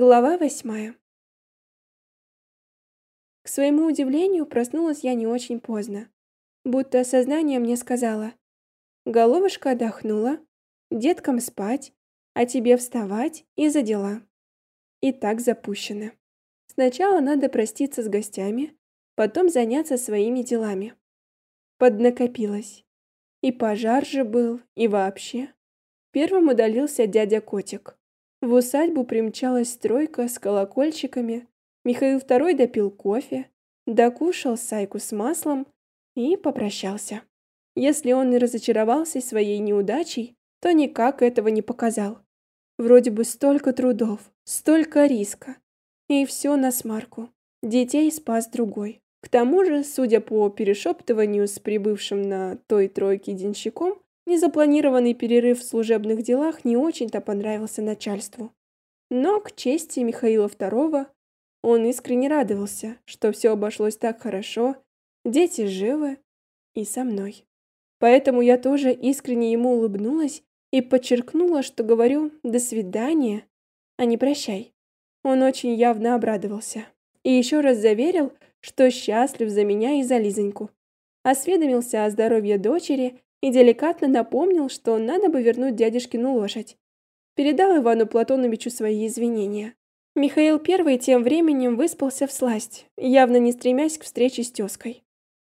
Глава восьмая. К своему удивлению, проснулась я не очень поздно. Будто сознание мне сказала: "Головушка отдохнула, деткам спать, а тебе вставать и за дела". И так запущено. Сначала надо проститься с гостями, потом заняться своими делами. Поднакопилось. И пожар же был, и вообще. Первым удалился дядя Котик. В усадьбу примчалась стройка с колокольчиками. Михаил II допил кофе, докушал сайку с маслом и попрощался. Если он и разочаровался своей неудачей, то никак этого не показал. Вроде бы столько трудов, столько риска. И все на смарку. Детей спас другой. К тому же, судя по перешептыванию с прибывшим на той тройке денщиком, Незапланированный перерыв в служебных делах не очень-то понравился начальству. Но к чести Михаила II он искренне радовался, что все обошлось так хорошо, дети живы и со мной. Поэтому я тоже искренне ему улыбнулась и подчеркнула, что говорю «до свидания», а не «прощай». Он очень явно обрадовался и еще раз заверил, что счастлив за меня и за Лизоньку. Осведомился о здоровье дочери и деликатно напомнил, что надо бы вернуть дядюшкину лошадь. Передал Ивану Платоновичу свои извинения. Михаил I тем временем выспался в сласть, явно не стремясь к встрече с тёской.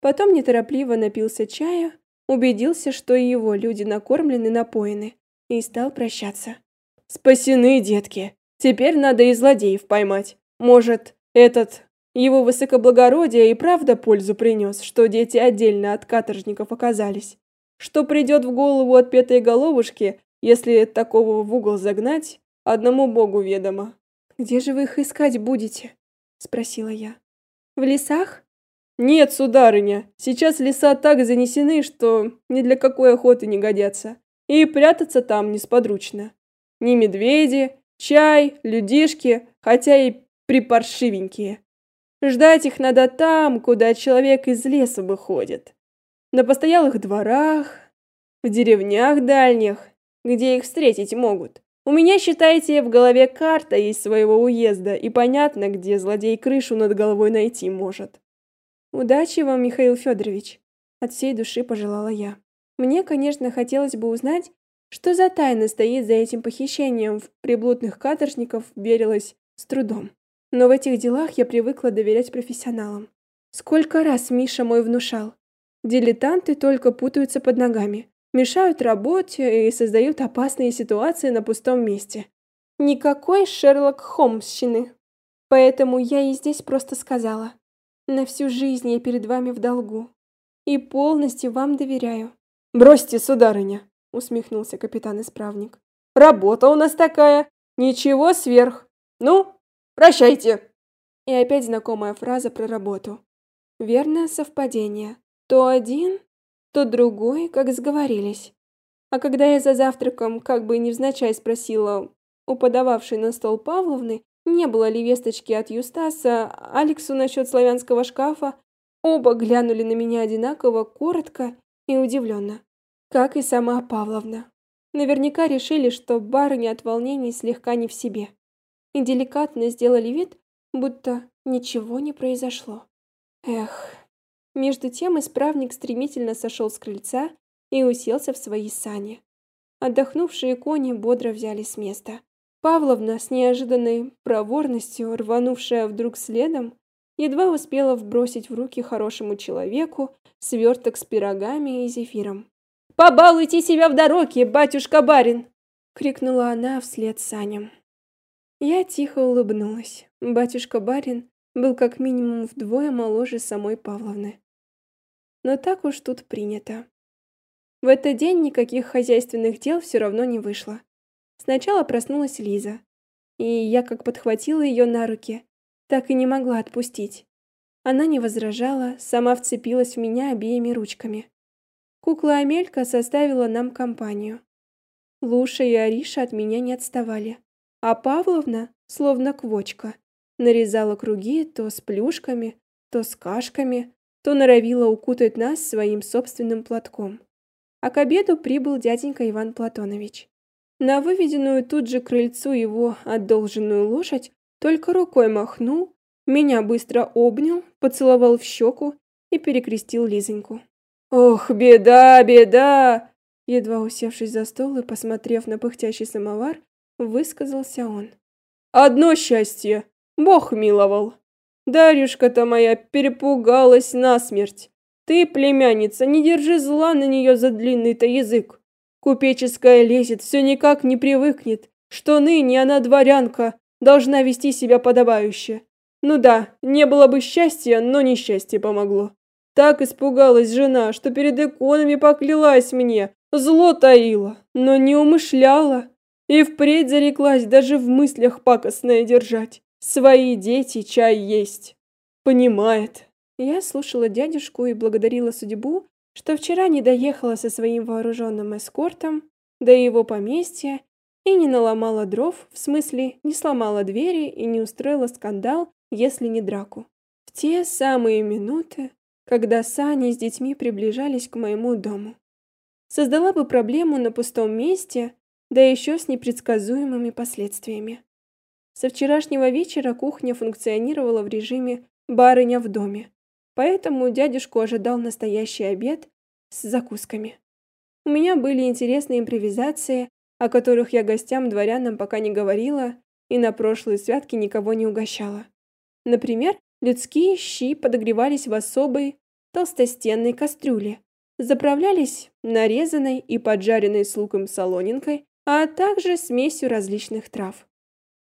Потом неторопливо напился чая, убедился, что и его люди накормлены, напоены, и стал прощаться. «Спасены, детки! Теперь надо и злодеев поймать. Может, этот его высокоблагородие и правда пользу принес, что дети отдельно от каторжников оказались. Что придет в голову отпетой головушки, если такого в угол загнать, одному богу ведомо. Где же вы их искать будете? спросила я. В лесах? Нет, сударыня, сейчас леса так занесены, что ни для какой охоты не годятся. И прятаться там несподручно. Ни медведи, чай, людишки, хотя и припаршивенькие. Ждать их надо там, куда человек из леса выходит на постоялых дворах, в деревнях дальних, где их встретить могут. У меня, считайте, в голове карта есть своего уезда, и понятно, где злодей крышу над головой найти может. Удачи вам, Михаил Федорович, от всей души пожелала я. Мне, конечно, хотелось бы узнать, что за тайна стоит за этим похищением в приблудных каторжников, верилось с трудом. Но в этих делах я привыкла доверять профессионалам. Сколько раз Миша мой внушал: Дилетанты только путаются под ногами, мешают работе и создают опасные ситуации на пустом месте. Никакой Шерлок Холмсщины. Поэтому я и здесь просто сказала: на всю жизнь я перед вами в долгу и полностью вам доверяю. Бросьте, сударыня, усмехнулся капитан-исправник. Работа у нас такая, ничего сверх. Ну, прощайте. И опять знакомая фраза про работу. Верное совпадение. То один, то другой, как сговорились. А когда я за завтраком как бы невзначай спросила у подававшей на стол Павловны, не было ли весточки от Юстаса Алексу насчет славянского шкафа, оба глянули на меня одинаково, коротко и удивленно, как и сама Павловна. Наверняка решили, что барыня от волнений слегка не в себе, и деликатно сделали вид, будто ничего не произошло. Эх, между тем исправник стремительно сошел с крыльца и уселся в свои сани. Отдохнувшие кони бодро взяли с места. Павловна с неожиданной проворностью, рванувшая вдруг следом, едва успела вбросить в руки хорошему человеку сверток с пирогами и зефиром. «Побалуйте себя в дороге, батюшка-барин!» — крикнула она вслед саням. Я тихо улыбнулась. Батюшка-барин был как минимум вдвое моложе самой Павловны но так уж тут принято. В этот день никаких хозяйственных дел все равно не вышло. Сначала проснулась Лиза, и я как подхватила ее на руки, так и не могла отпустить. Она не возражала, сама вцепилась в меня обеими ручками. Кукла Амелька составила нам компанию. Луша и Ариша от меня не отставали, а Павловна, словно квочка, нарезала круги то с плюшками, то с кашками, то норовила укутать нас своим собственным платком. А к обеду прибыл дяденька Иван Платонович. На выведенную тут же крыльцу его одолженную лошадь только рукой махнул, меня быстро обнял, поцеловал в щеку и перекрестил Лизоньку. «Ох, беда, беда!» Едва усевшись за стол и посмотрев на пыхтящий самовар, высказался он. «Одно счастье! Бог миловал! Дарюшка-то моя перепугалась насмерть! Ты, племянница, не держи зла на нее за длинный-то язык! Купеческая лезет, все никак не привыкнет, что ныне она дворянка, должна вести себя подобающе. Ну да, не было бы счастья, но несчастье помогло. Так испугалась жена, что перед иконами поклялась мне, зло таила, но не умышляла. И впредь зареклась даже в мыслях пакостное держать. Свои дети чай есть. Понимает. Я слушала дядюшку и благодарила судьбу, что вчера не доехала со своим вооруженным эскортом до его поместья и не наломала дров, в смысле, не сломала двери и не устроила скандал, если не драку. В те самые минуты, когда сани с детьми приближались к моему дому. Создала бы проблему на пустом месте, да еще с непредсказуемыми последствиями. Со вчерашнего вечера кухня функционировала в режиме барыня в доме, поэтому дядюшку ожидал настоящий обед с закусками. У меня были интересные импровизации, о которых я гостям-дворянам пока не говорила и на прошлые святки никого не угощала. Например, людские щи подогревались в особой толстостенной кастрюле, заправлялись нарезанной и поджаренной с луком солонинкой, а также смесью различных трав.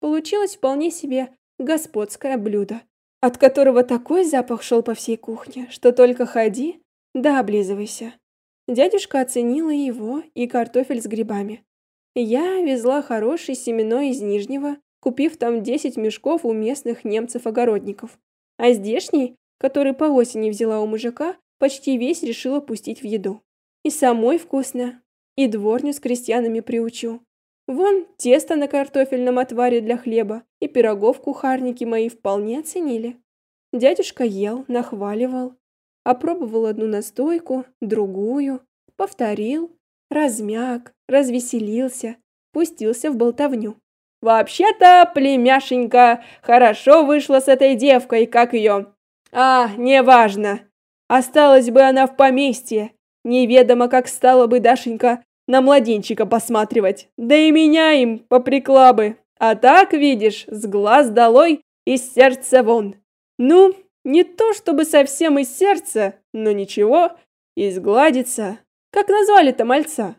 Получилось вполне себе господское блюдо, от которого такой запах шел по всей кухне, что только ходи да облизывайся. Дядюшка оценила его и картофель с грибами. Я везла хороший семенной из Нижнего, купив там 10 мешков у местных немцев-огородников. А здешний, который по осени взяла у мужика, почти весь решила пустить в еду. И самой вкусно, и дворню с крестьянами приучу. Вон тесто на картофельном отваре для хлеба и пирогов кухарники мои вполне оценили. Дядюшка ел, нахваливал, опробовал одну настойку, другую, повторил, размяк, развеселился, пустился в болтовню. Вообще-то, племяшенька, хорошо вышла с этой девкой, как ее. А, неважно. Осталась бы она в поместье. Неведомо, как стала бы Дашенька на младенчика посматривать. Да и меня им попрекла бы. А так, видишь, с глаз долой и сердца вон. Ну, не то чтобы совсем из сердца, но ничего, изгладится. Как назвали-то мальца?